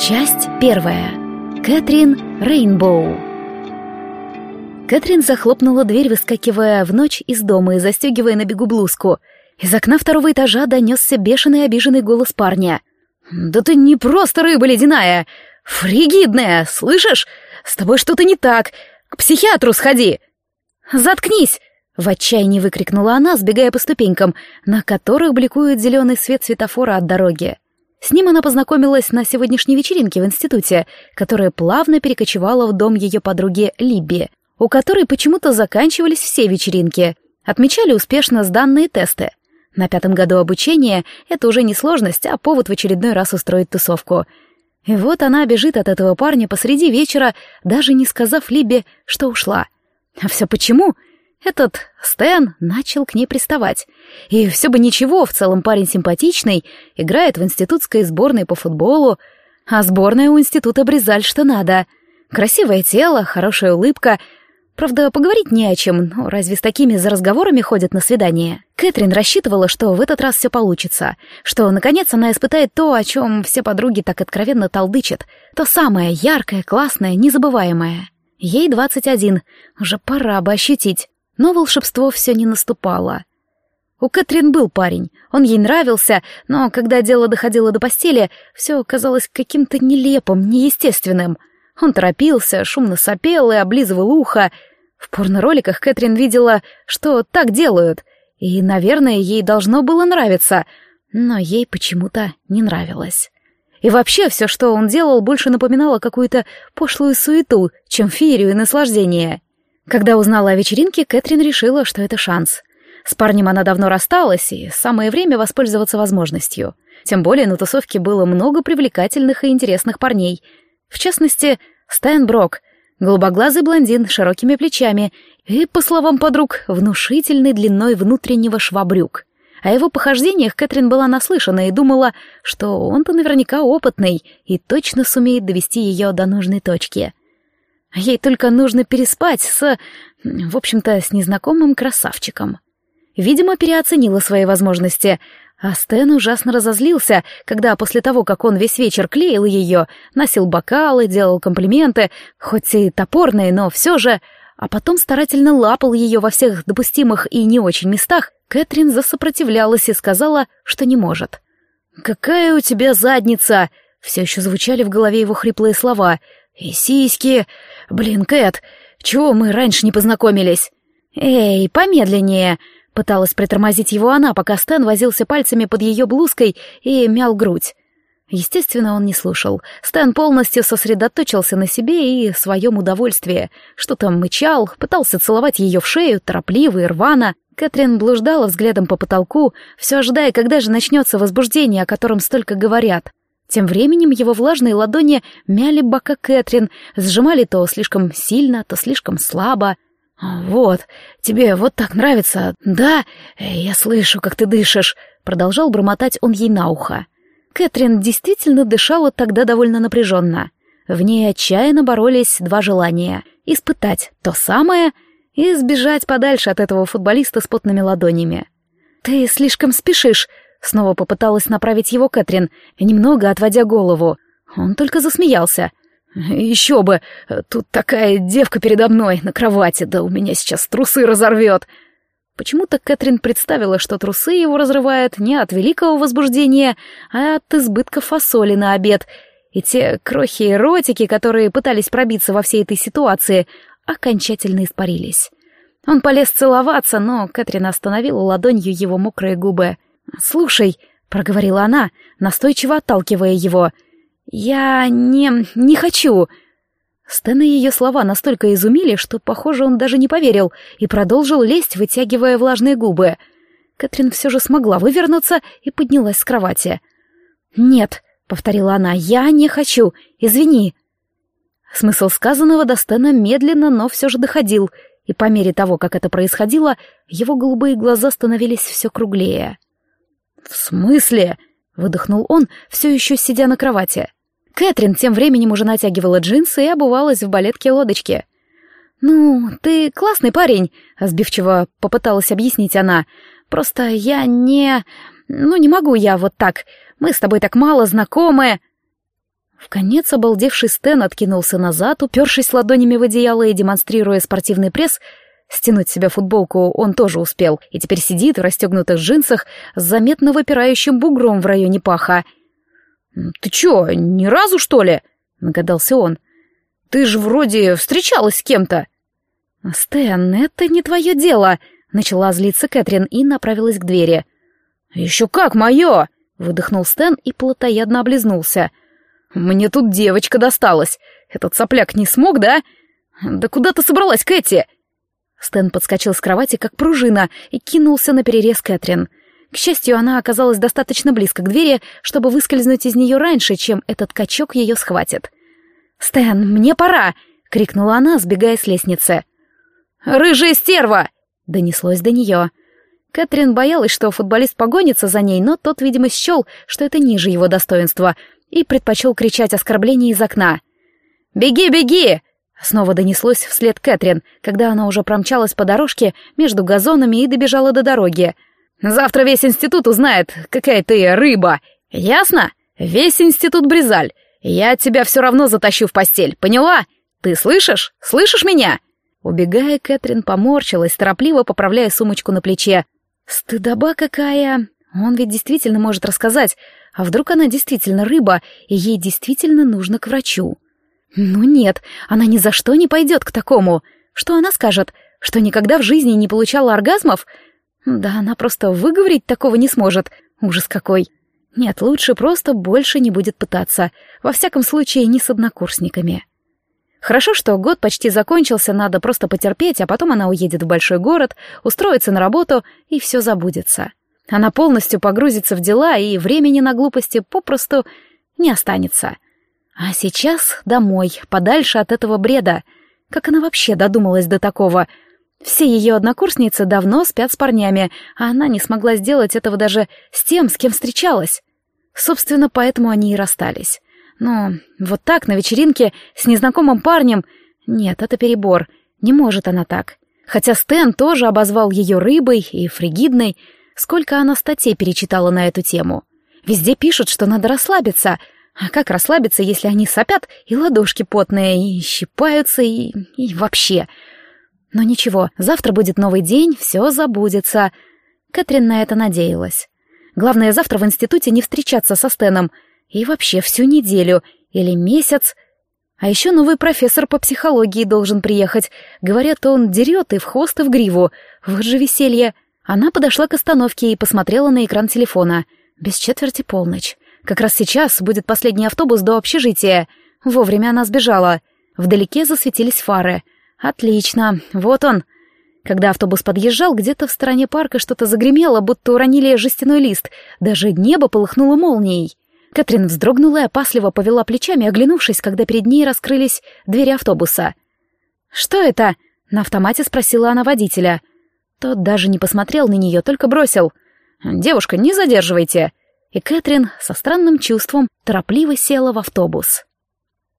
Часть первая. Кэтрин Рейнбоу. Кэтрин захлопнула дверь, выскакивая в ночь из дома и застегивая на бегу блузку. Из окна второго этажа донесся бешеный обиженный голос парня. «Да ты не просто рыба ледяная! Фригидная, слышишь? С тобой что-то не так! К психиатру сходи!» «Заткнись!» — в отчаянии выкрикнула она, сбегая по ступенькам, на которых бликует зеленый свет светофора от дороги. С ним она познакомилась на сегодняшней вечеринке в институте, которая плавно перекочевала в дом ее подруги Либби, у которой почему-то заканчивались все вечеринки. Отмечали успешно сданные тесты. На пятом году обучения это уже не сложность, а повод в очередной раз устроить тусовку. И вот она бежит от этого парня посреди вечера, даже не сказав Либби, что ушла. А все почему? — этот Стэн начал к ней приставать. И все бы ничего, в целом парень симпатичный, играет в институтской сборной по футболу, а сборная у института Бризаль что надо. Красивое тело, хорошая улыбка. Правда, поговорить не о чем, но разве с такими за разговорами ходят на свидание? Кэтрин рассчитывала, что в этот раз все получится, что, наконец, она испытает то, о чем все подруги так откровенно толдычат, то самое яркое, классное, незабываемое. Ей двадцать один, уже пора бы ощутить. Но волшебство все не наступало. У Кэтрин был парень, он ей нравился, но когда дело доходило до постели, все казалось каким-то нелепым, неестественным. Он торопился, шумно сопел и облизывал ухо. В порно-роликах Кэтрин видела, что так делают, и, наверное, ей должно было нравиться, но ей почему-то не нравилось. И вообще все, что он делал, больше напоминало какую-то пошлую суету, чем феерию и наслаждение. Когда узнала о вечеринке, Кэтрин решила, что это шанс. С парнем она давно рассталась, и самое время воспользоваться возможностью. Тем более на тусовке было много привлекательных и интересных парней. В частности, Стэн Брок, голубоглазый блондин с широкими плечами и, по словам подруг, внушительной длиной внутреннего швабрюк. О его похождениях Кэтрин была наслышана и думала, что он-то наверняка опытный и точно сумеет довести ее до нужной точки. Ей только нужно переспать с... в общем-то, с незнакомым красавчиком. Видимо, переоценила свои возможности, а Стэн ужасно разозлился, когда после того, как он весь вечер клеил ее, носил бокалы, делал комплименты, хоть и топорные, но все же, а потом старательно лапал ее во всех допустимых и не очень местах, Кэтрин засопротивлялась и сказала, что не может. «Какая у тебя задница!» Все еще звучали в голове его хриплые слова. «И сиськи! Блин, Кэт, чего мы раньше не познакомились?» «Эй, помедленнее!» Пыталась притормозить его она, пока Стэн возился пальцами под ее блузкой и мял грудь. Естественно, он не слушал. Стэн полностью сосредоточился на себе и своем удовольствии. Что-то мычал, пытался целовать ее в шею, торопливо и рвано. Кэтрин блуждала взглядом по потолку, все ожидая, когда же начнется возбуждение, о котором столько говорят. Тем временем его влажные ладони мяли бока Кэтрин, сжимали то слишком сильно, то слишком слабо. «Вот, тебе вот так нравится, да? Я слышу, как ты дышишь», — продолжал бормотать он ей на ухо. Кэтрин действительно дышала тогда довольно напряженно. В ней отчаянно боролись два желания — испытать то самое и сбежать подальше от этого футболиста с потными ладонями. «Ты слишком спешишь», Снова попыталась направить его Кэтрин, немного отводя голову. Он только засмеялся. «Еще бы! Тут такая девка передо мной на кровати, да у меня сейчас трусы разорвет!» Почему-то Кэтрин представила, что трусы его разрывают не от великого возбуждения, а от избытка фасоли на обед. И те крохи и ротики, которые пытались пробиться во всей этой ситуации, окончательно испарились. Он полез целоваться, но Кэтрин остановила ладонью его мокрые губы. «Слушай», — проговорила она, настойчиво отталкивая его, — «я не... не хочу». Стэна ее слова настолько изумили, что, похоже, он даже не поверил и продолжил лезть, вытягивая влажные губы. Кэтрин все же смогла вывернуться и поднялась с кровати. «Нет», — повторила она, — «я не хочу, извини». Смысл сказанного до Стэна медленно, но все же доходил, и по мере того, как это происходило, его голубые глаза становились все круглее. «В смысле?» — выдохнул он, все еще сидя на кровати. Кэтрин тем временем уже натягивала джинсы и обувалась в балетке лодочки. «Ну, ты классный парень», — сбивчиво попыталась объяснить она. «Просто я не... Ну, не могу я вот так. Мы с тобой так мало знакомы». В конец обалдевший Стэн откинулся назад, упершись ладонями в одеяло и демонстрируя спортивный пресс. Стянуть себе футболку он тоже успел, и теперь сидит в расстегнутых джинсах с заметно выпирающим бугром в районе паха. «Ты чё, ни разу, что ли?» — нагадался он. Ты же вроде встречалась с кем-то». «Стэн, это не твое дело», — начала злиться Кэтрин и направилась к двери. «Еще как мое!» — выдохнул Стэн и плотоядно облизнулся. «Мне тут девочка досталась. Этот сопляк не смог, да? Да куда ты собралась, Кэти?» Стэн подскочил с кровати, как пружина, и кинулся на перерез Кэтрин. К счастью, она оказалась достаточно близко к двери, чтобы выскользнуть из нее раньше, чем этот качок ее схватит. «Стэн, мне пора!» — крикнула она, сбегая с лестницы. «Рыжая стерва!» — донеслось до нее. Кэтрин боялась, что футболист погонится за ней, но тот, видимо, счел, что это ниже его достоинства, и предпочел кричать оскорбление из окна. «Беги, беги!» Снова донеслось вслед Кэтрин, когда она уже промчалась по дорожке между газонами и добежала до дороги. «Завтра весь институт узнает, какая ты рыба! Ясно? Весь институт Бризаль! Я тебя все равно затащу в постель, поняла? Ты слышишь? Слышишь меня?» Убегая, Кэтрин поморщилась, торопливо поправляя сумочку на плече. «Стыдоба какая! Он ведь действительно может рассказать. А вдруг она действительно рыба, и ей действительно нужно к врачу?» «Ну нет, она ни за что не пойдет к такому. Что она скажет? Что никогда в жизни не получала оргазмов? Да она просто выговорить такого не сможет. Ужас какой!» Нет, лучше просто больше не будет пытаться. Во всяком случае, не с однокурсниками. Хорошо, что год почти закончился, надо просто потерпеть, а потом она уедет в большой город, устроится на работу, и все забудется. Она полностью погрузится в дела, и времени на глупости попросту не останется. А сейчас домой, подальше от этого бреда. Как она вообще додумалась до такого? Все ее однокурсницы давно спят с парнями, а она не смогла сделать этого даже с тем, с кем встречалась. Собственно, поэтому они и расстались. Но вот так, на вечеринке, с незнакомым парнем... Нет, это перебор. Не может она так. Хотя Стэн тоже обозвал ее рыбой и фригидной. Сколько она статей перечитала на эту тему. Везде пишут, что надо расслабиться. А как расслабиться, если они сопят, и ладошки потные, и щипаются, и... и вообще... Но ничего, завтра будет новый день, все забудется. Кэтрин на это надеялась. Главное, завтра в институте не встречаться со Стеном. И вообще всю неделю или месяц. А еще новый профессор по психологии должен приехать. Говорят, он дерет и в хвост, и в гриву. Вот же веселье. Она подошла к остановке и посмотрела на экран телефона. Без четверти полночь. Как раз сейчас будет последний автобус до общежития. Вовремя она сбежала. Вдалеке засветились фары. Отлично, вот он. Когда автобус подъезжал, где-то в стороне парка что-то загремело, будто уронили жестяной лист. Даже небо полыхнуло молнией. Кэтрин вздрогнула и опасливо повела плечами, оглянувшись, когда перед ней раскрылись двери автобуса. «Что это?» — на автомате спросила она водителя. Тот даже не посмотрел на нее, только бросил. «Девушка, не задерживайте!» И Кэтрин со странным чувством торопливо села в автобус.